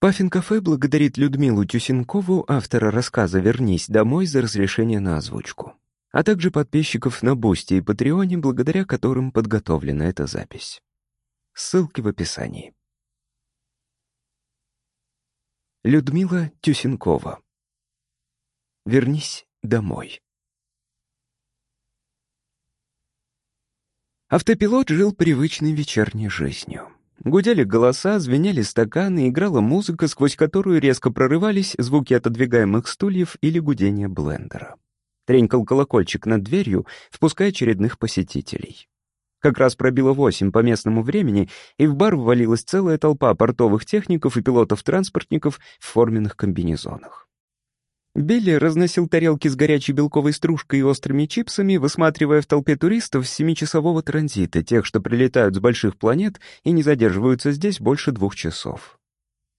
Puffin Cafe благодарит Людмилу Тюсенкову, автора рассказа «Вернись домой» за разрешение на озвучку, а также подписчиков на Boosty и Patreon е, благодаря которым подготовлена эта запись. Ссылки в описании. Людмила Тюсенкова «Вернись домой». Автопилот жил привычной вечерней жизнью. Гудели голоса, звенели стаканы, играла музыка, сквозь которую резко прорывались звуки отодвигаемых стульев или гудения блендера. Тренькал колокольчик над дверью, впуская очередных посетителей. Как раз пробило восемь по местному времени, и в бар ввалилась целая толпа портовых техников и пилотов-транспортников в форменных комбинезонах. Билли разносил тарелки с горячей белковой стружкой и острыми чипсами, высматривая в толпе туристов семичасового транзита, тех, что прилетают с больших планет и не задерживаются здесь больше двух часов.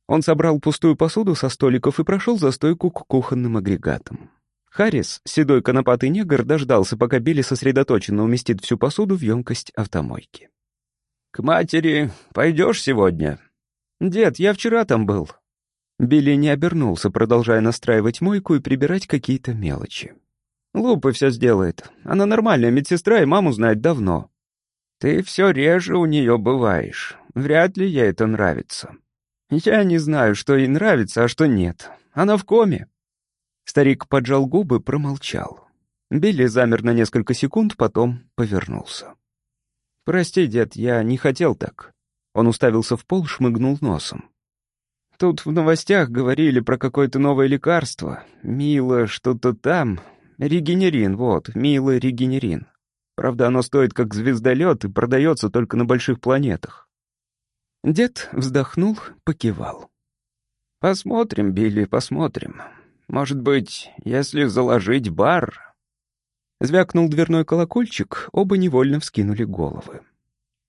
Он собрал пустую посуду со столиков и прошел за стойку к кухонным агрегатам. Харрис, седой конопатый негр, дождался, пока Билли сосредоточенно уместит всю посуду в емкость автомойки. «К матери пойдешь сегодня?» «Дед, я вчера там был. Билли не обернулся, продолжая настраивать мойку и прибирать какие-то мелочи. «Лупа все сделает. Она нормальная медсестра и маму знает давно». «Ты все реже у нее бываешь. Вряд ли ей это нравится». «Я не знаю, что ей нравится, а что нет. Она в коме». Старик поджал губы, промолчал. Билли замер на несколько секунд, потом повернулся. «Прости, дед, я не хотел так». Он уставился в пол, шмыгнул носом. Тут в новостях говорили про какое-то новое лекарство. Мило что-то там. Регенерин, вот, мило регенерин. Правда, оно стоит как звездолет и продается только на больших планетах. Дед вздохнул, покивал. Посмотрим, Билли, посмотрим. Может быть, если заложить бар... Звякнул дверной колокольчик, оба невольно вскинули головы.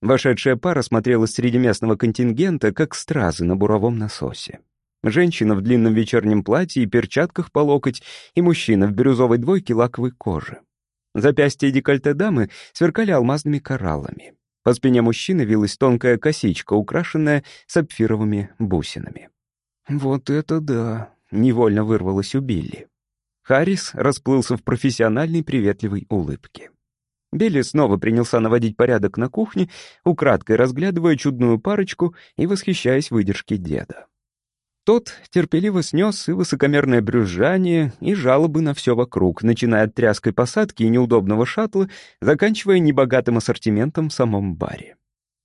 Вошедшая пара смотрела среди местного контингента, как стразы на буровом насосе. Женщина в длинном вечернем платье и перчатках по локоть, и мужчина в бирюзовой двойке лаковой кожи. Запястья и декольте дамы сверкали алмазными кораллами. По спине мужчины вилась тонкая косичка, украшенная сапфировыми бусинами. «Вот это да!» — невольно вырвалось у Билли. Харрис расплылся в профессиональной приветливой улыбке. Билли снова принялся наводить порядок на кухне, украдкой разглядывая чудную парочку и восхищаясь выдержкой деда. Тот терпеливо снес и высокомерное брюзжание, и жалобы на все вокруг, начиная от тряской посадки и неудобного шаттла, заканчивая небогатым ассортиментом в самом баре.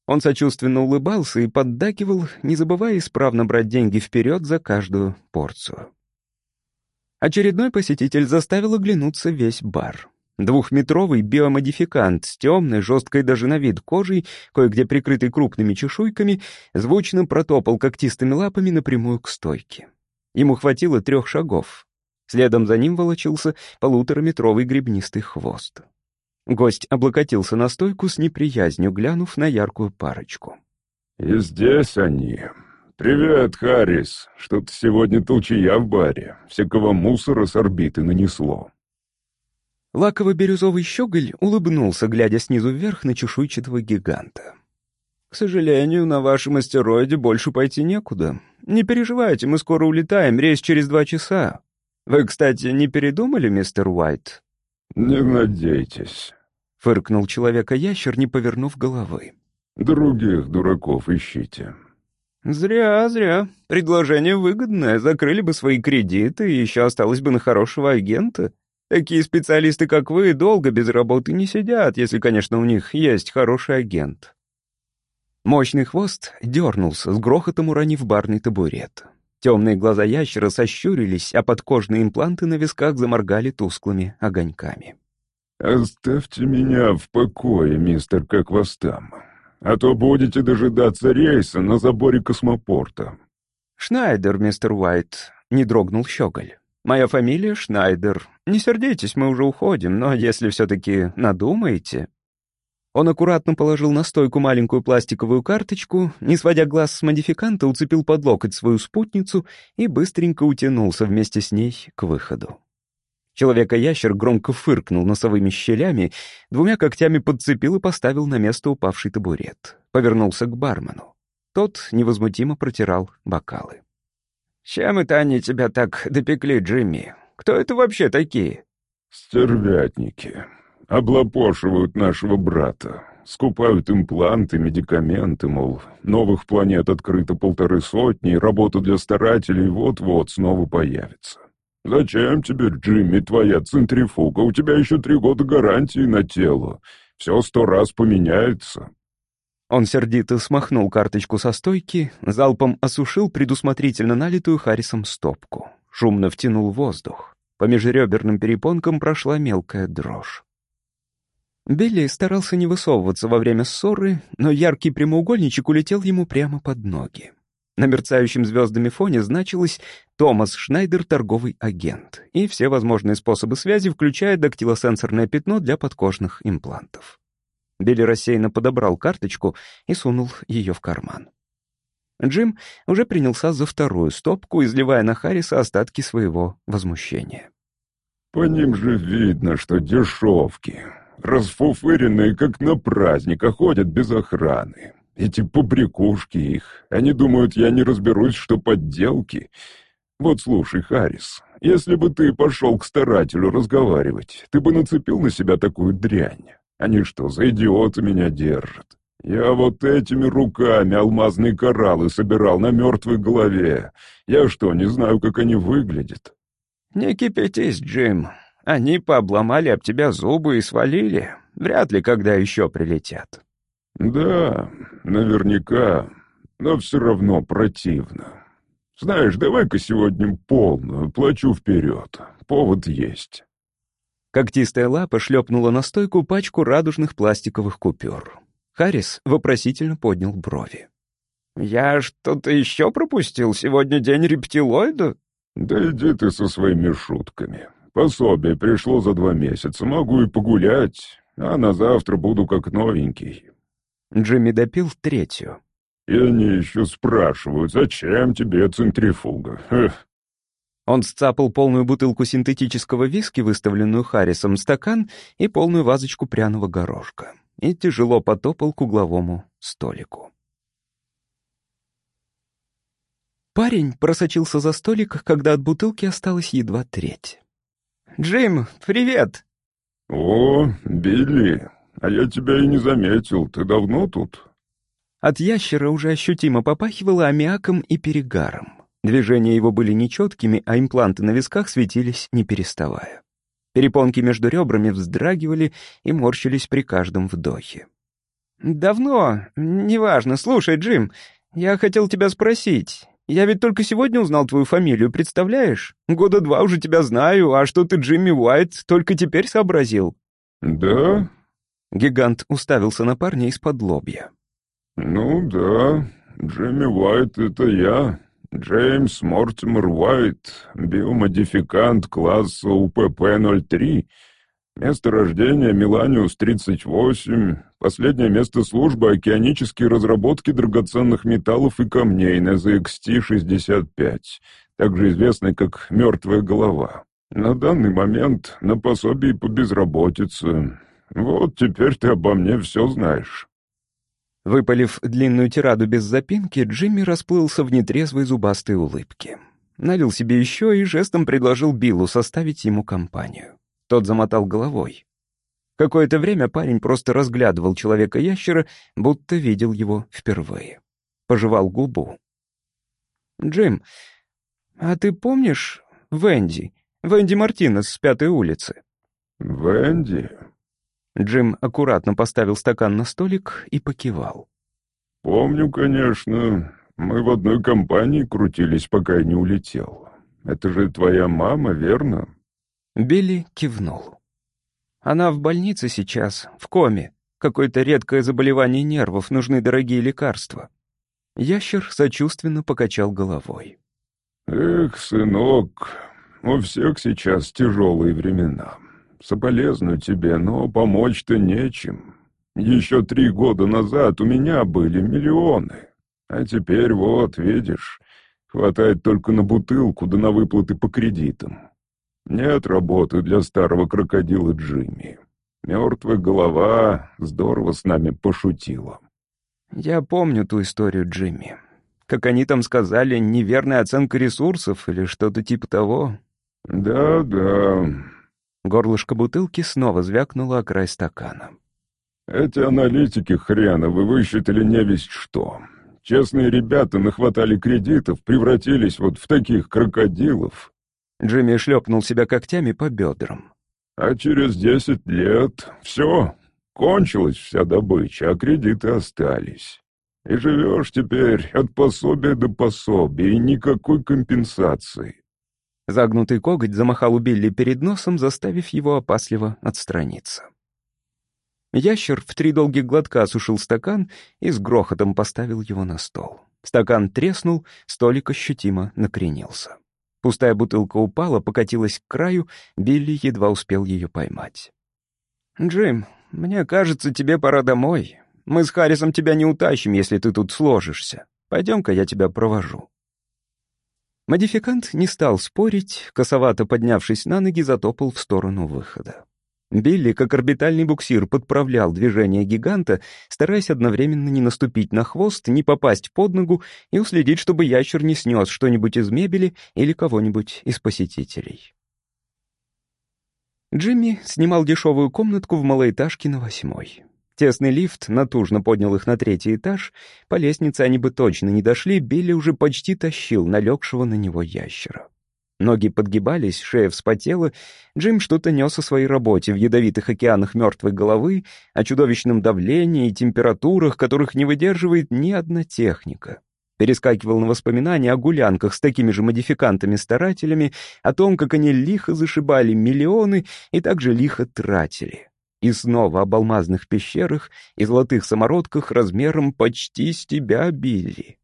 Он сочувственно улыбался и поддакивал, не забывая исправно брать деньги вперед за каждую порцию. Очередной посетитель заставил оглянуться весь бар. Двухметровый биомодификант с темной, жесткой даже на вид кожей, кое-где прикрытый крупными чешуйками, звучно протопал когтистыми лапами напрямую к стойке. Ему хватило трех шагов. Следом за ним волочился полутораметровый гребнистый хвост. Гость облокотился на стойку с неприязнью, глянув на яркую парочку. «И здесь они. Привет, Харрис. Что-то сегодня толчая в баре. Всякого мусора с орбиты нанесло». Лаково-бирюзовый щеголь улыбнулся, глядя снизу вверх на чешуйчатого гиганта. «К сожалению, на вашем астероиде больше пойти некуда. Не переживайте, мы скоро улетаем, рейс через два часа. Вы, кстати, не передумали, мистер Уайт?» «Не надейтесь», — фыркнул человека-ящер, не повернув головы. «Других дураков ищите». «Зря, зря. Предложение выгодное. Закрыли бы свои кредиты, и еще осталось бы на хорошего агента. Такие специалисты, как вы, долго без работы не сидят, если, конечно, у них есть хороший агент». Мощный хвост дернулся, с грохотом уронив барный табурет. Темные глаза ящера сощурились, а подкожные импланты на висках заморгали тусклыми огоньками. «Оставьте меня в покое, мистер Коквастам, а то будете дожидаться рейса на заборе космопорта». «Шнайдер, мистер Уайт», — не дрогнул щеголь. Моя фамилия Шнайдер. Не сердитесь, мы уже уходим, но если все-таки надумаете...» Он аккуратно положил на стойку маленькую пластиковую карточку, не сводя глаз с модификанта, уцепил под локоть свою спутницу и быстренько утянулся вместе с ней к выходу. Человека-ящер громко фыркнул носовыми щелями, двумя когтями подцепил и поставил на место упавший табурет. Повернулся к бармену. Тот невозмутимо протирал бокалы. Чем это они тебя так допекли, Джимми? Кто это вообще такие?» «Стервятники. Облапошивают нашего брата. Скупают импланты, медикаменты, мол, новых планет открыто полторы сотни, работа для старателей вот-вот снова появится. Зачем тебе, Джимми, твоя центрифуга? У тебя еще три года гарантии на тело. Все сто раз поменяется. Он сердито смахнул карточку со стойки, залпом осушил предусмотрительно налитую Харрисом стопку. Шумно втянул воздух. По межреберным перепонкам прошла мелкая дрожь. Билли старался не высовываться во время ссоры, но яркий прямоугольничек улетел ему прямо под ноги. На мерцающем звездами фоне значилось «Томас Шнайдер, торговый агент» и все возможные способы связи, включая дактилосенсорное пятно для подкожных имплантов. Билли рассеянно подобрал карточку и сунул ее в карман. Джим уже принялся за вторую стопку, изливая на Харриса остатки своего возмущения. «По ним же видно, что дешевки. Расфуфыренные, как на праздник, а ходят без охраны. Эти побрякушки их. Они думают, я не разберусь, что подделки. Вот слушай, Харрис, если бы ты пошел к старателю разговаривать, ты бы нацепил на себя такую дрянь. Они что, за идиоты меня держат? Я вот этими руками алмазные кораллы собирал на мертвой голове. Я что, не знаю, как они выглядят?» «Не кипятись, Джим. Они пообломали об тебя зубы и свалили. Вряд ли когда еще прилетят». «Да, наверняка. Но все равно противно. Знаешь, давай-ка сегодня полную, плачу вперед. Повод есть». Когтистая лапа шлепнула на стойку пачку радужных пластиковых купюр. Харрис вопросительно поднял брови. «Я что-то еще пропустил? Сегодня день рептилоида?» «Да иди ты со своими шутками. Пособие пришло за два месяца. Могу и погулять, а на завтра буду как новенький». Джимми допил третью. «И они еще спрашивают, зачем тебе центрифуга? Эх, он сцапал полную бутылку синтетического виски, выставленную Харрисом, стакан и полную вазочку пряного горошка, и тяжело потопал к угловому столику. Парень просочился за столик, когда от бутылки осталось едва треть. «Джим, привет!» «О, Билли, а я тебя и не заметил. Ты давно тут?» От ящера уже ощутимо попахивало аммиаком и перегаром. Движения его были нечеткими, а импланты на висках светились, не переставая. Перепонки между ребрами вздрагивали и морщились при каждом вдохе. «Давно. Неважно. Слушай, Джим, я хотел тебя спросить. Я ведь только сегодня узнал твою фамилию, представляешь? Года два уже тебя знаю, а что ты Джимми Уайт только теперь сообразил?» «Да?» Гигант уставился на парня из-под лобья. «Ну да, Джимми Уайт — это я. Джеймс Мортимер Уайт, биомодификант класса УПП-03, место рождения Меланиус-38, последнее место службы океанические разработки драгоценных металлов и камней на ZXT-65, также известный как «Мертвая голова». На данный момент на пособии по безработице. Вот теперь ты обо мне все знаешь. Выпалив длинную тираду без запинки, Джимми расплылся в нетрезвой зубастой улыбке. Налил себе еще и жестом предложил Биллу составить ему компанию. Тот замотал головой. Какое-то время парень просто разглядывал человека-ящера, будто видел его впервые. Пожевал губу. «Джим, а ты помнишь Венди? Венди Мартинес с пятой улицы?» «Венди?» Джим аккуратно поставил стакан на столик и покивал. «Помню, конечно. Мы в одной компании крутились, пока я не улетел. Это же твоя мама, верно?» Билли кивнул. «Она в больнице сейчас, в коме. Какое-то редкое заболевание нервов, нужны дорогие лекарства». Ящер сочувственно покачал головой. «Эх, сынок, у всех сейчас тяжелые времена соболезную тебе, но помочь-то нечем. Еще три года назад у меня были миллионы, а теперь вот, видишь, хватает только на бутылку да на выплаты по кредитам. Нет работы для старого крокодила Джимми. Мертвая голова здорово с нами пошутила. Я помню ту историю Джимми. Как они там сказали, неверная оценка ресурсов или что-то типа того. Да, да, Горлышко бутылки снова звякнуло о край стакана. «Эти аналитики хреновы высчитали не весть что. Честные ребята нахватали кредитов, превратились вот в таких крокодилов». Джимми шлепнул себя когтями по бедрам. «А через десять лет все, кончилась вся добыча, а кредиты остались». И живешь теперь от пособия до пособия, и никакой компенсации. Загнутый коготь замахал у Билли перед носом, заставив его опасливо отстраниться. Ящер в три долгих глотка осушил стакан и с грохотом поставил его на стол. Стакан треснул, столик ощутимо накренился. Пустая бутылка упала, покатилась к краю, Билли едва успел ее поймать. «Джим, мне кажется, тебе пора домой. Мы с Харрисом тебя не утащим, если ты тут сложишься. Пойдем-ка я тебя провожу». Модификант не стал спорить, косовато поднявшись на ноги, затопал в сторону выхода. Билли, как орбитальный буксир, подправлял движение гиганта, стараясь одновременно не наступить на хвост, не попасть под ногу и уследить, чтобы ящер не снес что-нибудь из мебели или кого-нибудь из посетителей. Джимми снимал дешевую комнатку в малоэтажке на восьмой. Тесный лифт натужно поднял их на третий этаж. По лестнице они бы точно не дошли, Билли уже почти тащил налегшего на него ящера. Ноги подгибались, шея вспотела, Джим что-то нес о своей работе в ядовитых океанах мертвой головы, о чудовищном давлении и температурах, которых не выдерживает ни одна техника. Перескакивал на воспоминания о гулянках с такими же модификантами-старателями, о том, как они лихо зашибали миллионы и также лихо тратили. И снова об алмазных пещерах и золотых самородках размером почти с тебя били.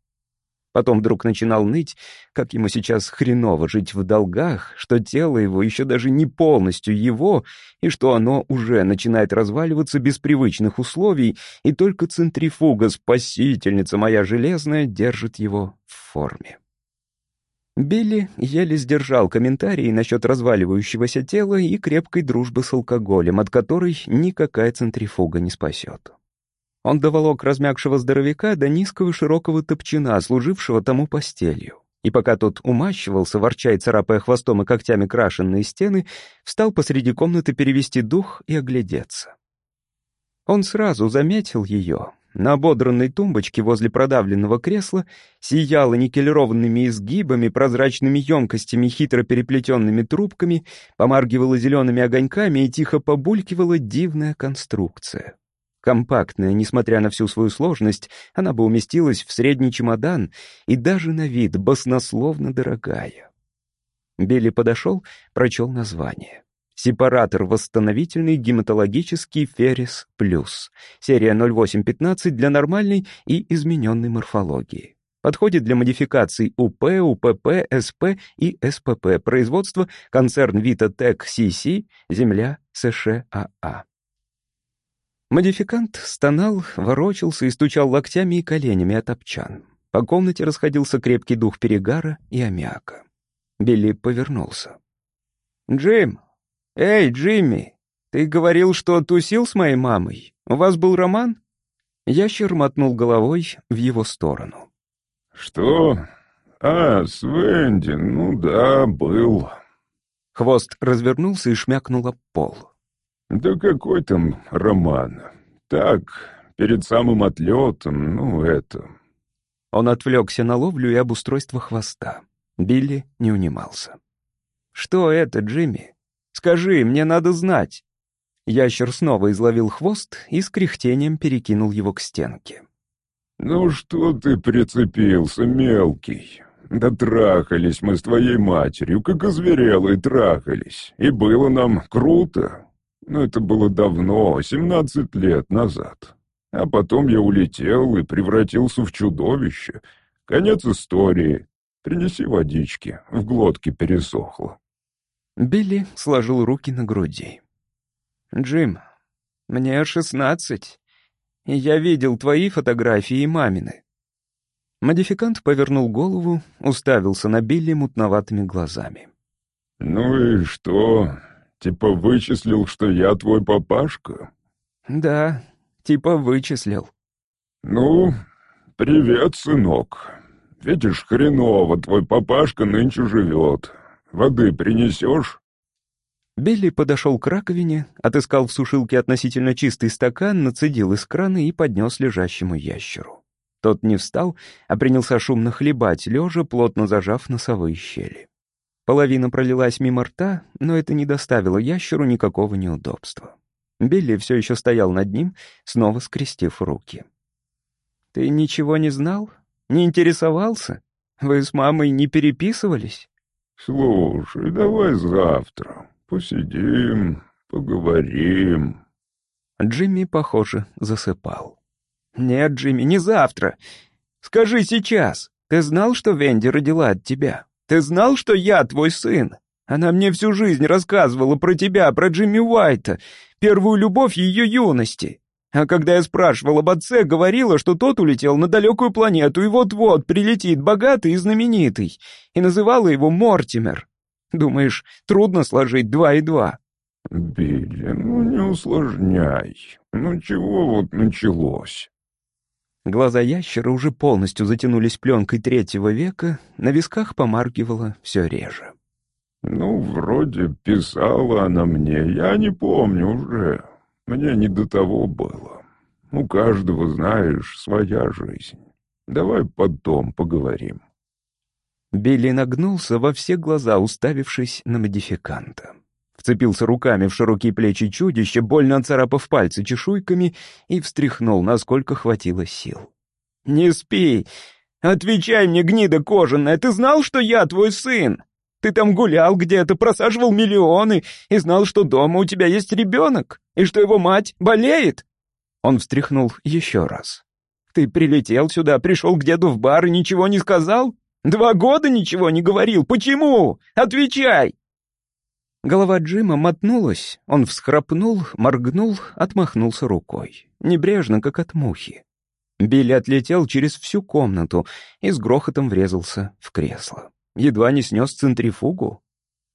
Потом вдруг начинал ныть, как ему сейчас хреново жить в долгах, что тело его еще даже не полностью его, и что оно уже начинает разваливаться без привычных условий, и только центрифуга, спасительница моя железная, держит его в форме. Билли еле сдержал комментарии насчет разваливающегося тела и крепкой дружбы с алкоголем, от которой никакая центрифуга не спасет. Он доволок размягшего здоровяка до низкого широкого топчина, служившего тому постелью. И пока тот умащивался, ворчая и царапая хвостом и когтями крашенные стены, встал посреди комнаты перевести дух и оглядеться. Он сразу заметил ее, на ободранной тумбочке возле продавленного кресла сияло никелированными изгибами, прозрачными емкостями, хитро переплетенными трубками, помаргивала зелеными огоньками и тихо побулькивала дивная конструкция. Компактная, несмотря на всю свою сложность, она бы уместилась в средний чемодан и даже на вид баснословно дорогая. Билли подошел, прочел название. Сепаратор восстановительный гематологический Феррис Плюс. Серия 0815 для нормальной и измененной морфологии. Подходит для модификаций УП, УПП, СП и СПП. Производство концерн Витатек CC, земля США. Модификант стонал, ворочался и стучал локтями и коленями от обчан. По комнате расходился крепкий дух перегара и аммиака. Билли повернулся. «Джим, «Эй, Джимми, ты говорил, что тусил с моей мамой? У вас был роман?» Ящер мотнул головой в его сторону. «Что? А, с Венди, ну да, был». Хвост развернулся и шмякнул об пол. «Да какой там роман? Так, перед самым отлетом, ну это...» Он отвлекся на ловлю и обустройство хвоста. Билли не унимался. «Что это, Джимми? Скажи, мне надо знать!» Ящер снова изловил хвост и с кряхтением перекинул его к стенке. «Ну что ты прицепился, мелкий? Да трахались мы с твоей матерью, как озверелые трахались, и было нам круто. Но это было давно, семнадцать лет назад. А потом я улетел и превратился в чудовище. Конец истории. Принеси водички, в глотке пересохло». Билли сложил руки на груди. «Джим, мне шестнадцать, и я видел твои фотографии и мамины». Модификант повернул голову, уставился на Билли мутноватыми глазами. «Ну и что? Типа вычислил, что я твой папашка?» «Да, типа вычислил». «Ну, привет, сынок. Видишь, хреново твой папашка нынче живет. Воды принесешь?» Билли подошел к раковине, отыскал в сушилке относительно чистый стакан, нацедил из крана и поднес лежащему ящеру. Тот не встал, а принялся шумно хлебать, лежа, плотно зажав носовые щели. Половина пролилась мимо рта, но это не доставило ящеру никакого неудобства. Билли все еще стоял над ним, снова скрестив руки. «Ты ничего не знал? Не интересовался? Вы с мамой не переписывались?» Слушай, давай завтра. Посидим, поговорим. Джимми, похоже, засыпал. «Нет, Джимми, не завтра. Скажи сейчас. Ты знал, что Венди родила от тебя? Ты знал, что я твой сын? Она мне всю жизнь рассказывала про тебя, про Джимми Уайта, первую любовь ее юности. А когда я спрашивал об отце, говорила, что тот улетел на далекую планету и вот-вот прилетит богатый и знаменитый, и называла его Мортимер. Думаешь, трудно сложить два и два?» «Билли, ну не усложняй. Ну чего вот началось?» Глаза ящера уже полностью затянулись пленкой третьего века, на висках помаргивало все реже. «Ну, вроде писала она мне, я не помню уже. Мне не до того было. У каждого, знаешь, своя жизнь. Давай потом поговорим». Билли нагнулся во все глаза, уставившись на модификанта. Вцепился руками в широкие плечи чудища, больно оцарапав пальцы чешуйками, и встряхнул, насколько хватило сил. «Не спи! Отвечай мне, гнида кожаная, ты знал, что я твой сын?» Ты там гулял где-то, просаживал миллионы и знал, что дома у тебя есть ребенок, и что его мать болеет!» Он встряхнул еще раз. «Ты прилетел сюда, пришел к деду в бар и ничего не сказал? Два года ничего не говорил. Почему? Отвечай!» Голова Джима мотнулась, он всхрапнул, моргнул, отмахнулся рукой. Небрежно, как от мухи. Билли отлетел через всю комнату и с грохотом врезался в кресло едва не снес центрифугу.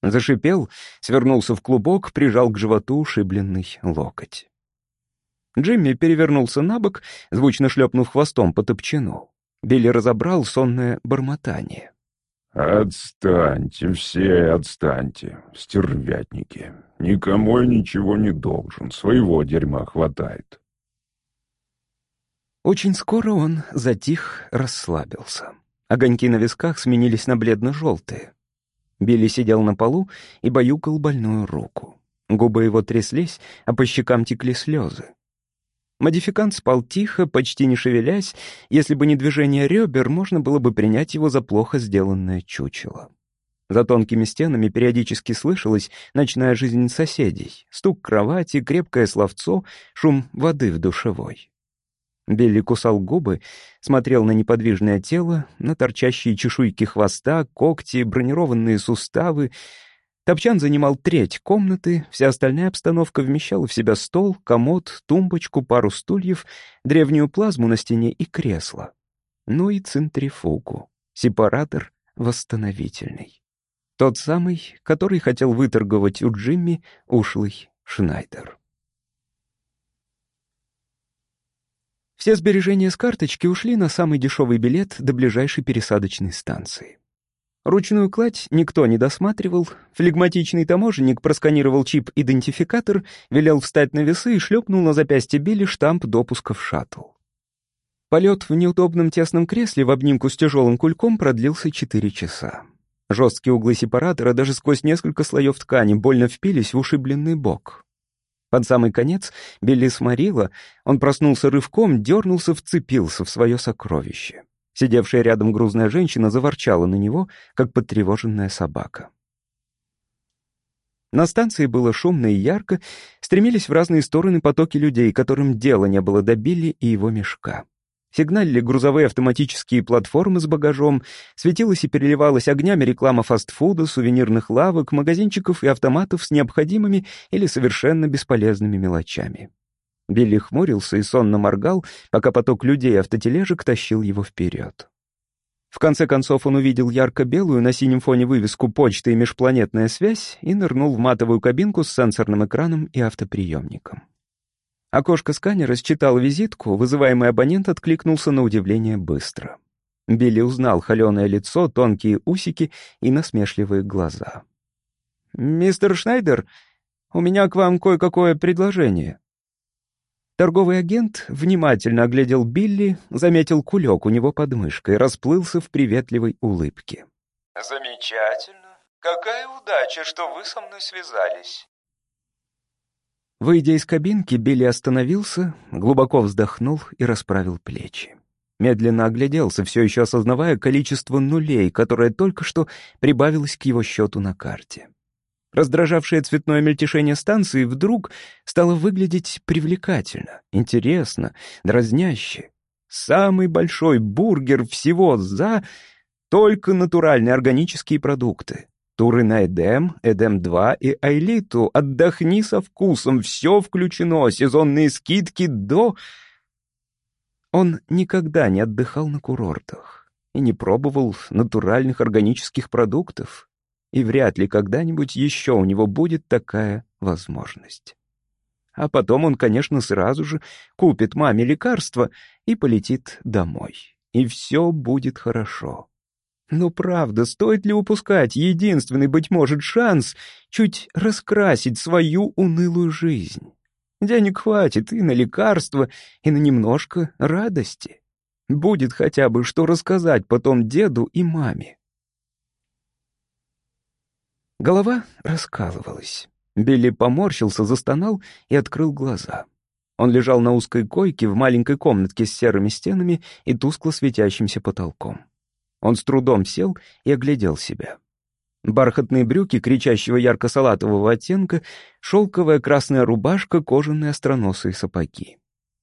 Зашипел, свернулся в клубок, прижал к животу ушибленный локоть. Джимми перевернулся на бок, звучно шлепнув хвостом по топчину. Билли разобрал сонное бормотание. «Отстаньте, все отстаньте, стервятники. Никому я ничего не должен, своего дерьма хватает». Очень скоро он затих, расслабился. Огоньки на висках сменились на бледно-желтые. Билли сидел на полу и баюкал больную руку. Губы его тряслись, а по щекам текли слезы. Модификант спал тихо, почти не шевелясь. Если бы не движение ребер, можно было бы принять его за плохо сделанное чучело. За тонкими стенами периодически слышалась ночная жизнь соседей, стук кровати, крепкое словцо, шум воды в душевой. Билли кусал губы, смотрел на неподвижное тело, на торчащие чешуйки хвоста, когти, бронированные суставы. Топчан занимал треть комнаты, вся остальная обстановка вмещала в себя стол, комод, тумбочку, пару стульев, древнюю плазму на стене и кресло. Ну и центрифугу, сепаратор восстановительный. Тот самый, который хотел выторговать у Джимми ушлый Шнайдер. Все сбережения с карточки ушли на самый дешевый билет до ближайшей пересадочной станции. Ручную кладь никто не досматривал, флегматичный таможенник просканировал чип-идентификатор, велел встать на весы и шлепнул на запястье Билли штамп допуска в шаттл. Полет в неудобном тесном кресле в обнимку с тяжелым кульком продлился 4 часа. Жесткие углы сепаратора даже сквозь несколько слоев ткани больно впились в ушибленный бок. Под самый конец Билли сморила, он проснулся рывком, дернулся, вцепился в свое сокровище. Сидевшая рядом грузная женщина заворчала на него, как потревоженная собака. На станции было шумно и ярко, стремились в разные стороны потоки людей, которым дело не было до Билли и его мешка. Сигналили грузовые автоматические платформы с багажом, светилась и переливалась огнями реклама фастфуда, сувенирных лавок, магазинчиков и автоматов с необходимыми или совершенно бесполезными мелочами. Билли хмурился и сонно моргал, пока поток людей и автотележек тащил его вперед. В конце концов он увидел ярко-белую на синем фоне вывеску «Почта и межпланетная связь» и нырнул в матовую кабинку с сенсорным экраном и автоприемником. Окошко сканера считало визитку, вызываемый абонент откликнулся на удивление быстро. Билли узнал холеное лицо, тонкие усики и насмешливые глаза. «Мистер Шнайдер, у меня к вам кое-какое предложение». Торговый агент внимательно оглядел Билли, заметил кулек у него под мышкой, расплылся в приветливой улыбке. «Замечательно. Какая удача, что вы со мной связались. Выйдя из кабинки, Билли остановился, глубоко вздохнул и расправил плечи. Медленно огляделся, все еще осознавая количество нулей, которое только что прибавилось к его счету на карте. Раздражавшее цветное мельтешение станции вдруг стало выглядеть привлекательно, интересно, дразняще. Самый большой бургер всего за только натуральные органические продукты. Туры на Эдем, Эдем-2 и Айлиту. Отдохни со вкусом, все включено, сезонные скидки до... Он никогда не отдыхал на курортах и не пробовал натуральных органических продуктов, и вряд ли когда-нибудь еще у него будет такая возможность. А потом он, конечно, сразу же купит маме лекарства и полетит домой, и все будет хорошо. Но правда, стоит ли упускать единственный, быть может, шанс чуть раскрасить свою унылую жизнь? Денег хватит и на лекарства, и на немножко радости. Будет хотя бы что рассказать потом деду и маме. Голова раскалывалась. Билли поморщился, застонал и открыл глаза. Он лежал на узкой койке в маленькой комнатке с серыми стенами и тускло светящимся потолком. Он с трудом сел и оглядел себя. Бархатные брюки кричащего ярко-салатового оттенка, шелковая красная рубашка, кожаные остроносые сапоги.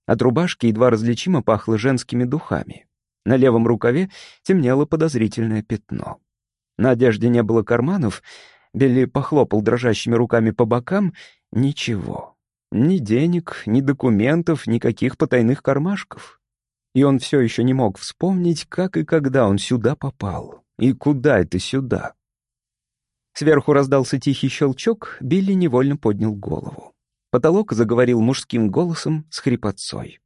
От рубашки едва различимо пахло женскими духами. На левом рукаве темнело подозрительное пятно. На одежде не было карманов, Билли похлопал дрожащими руками по бокам — ничего. Ни денег, ни документов, никаких потайных кармашков и он все еще не мог вспомнить, как и когда он сюда попал, и куда это сюда. Сверху раздался тихий щелчок, Билли невольно поднял голову. Потолок заговорил мужским голосом с хрипотцой.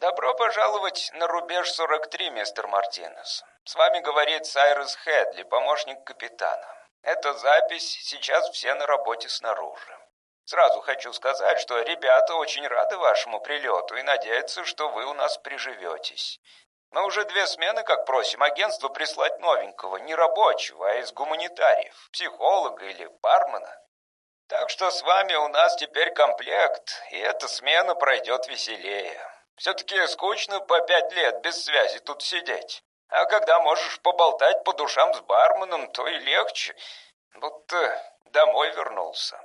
«Добро пожаловать на рубеж 43, мистер Мартинес. С вами говорит Сайрус Хедли, помощник капитана. Эта запись, сейчас все на работе снаружи. Сразу хочу сказать, что ребята очень рады вашему прилету и надеются, что вы у нас приживетесь. Мы уже две смены, как просим агентство прислать новенького, не рабочего, а из гуманитариев, психолога или бармена. Так что с вами у нас теперь комплект, и эта смена пройдет веселее. Все-таки скучно по пять лет без связи тут сидеть. А когда можешь поболтать по душам с барменом, то и легче, будто э, домой вернулся.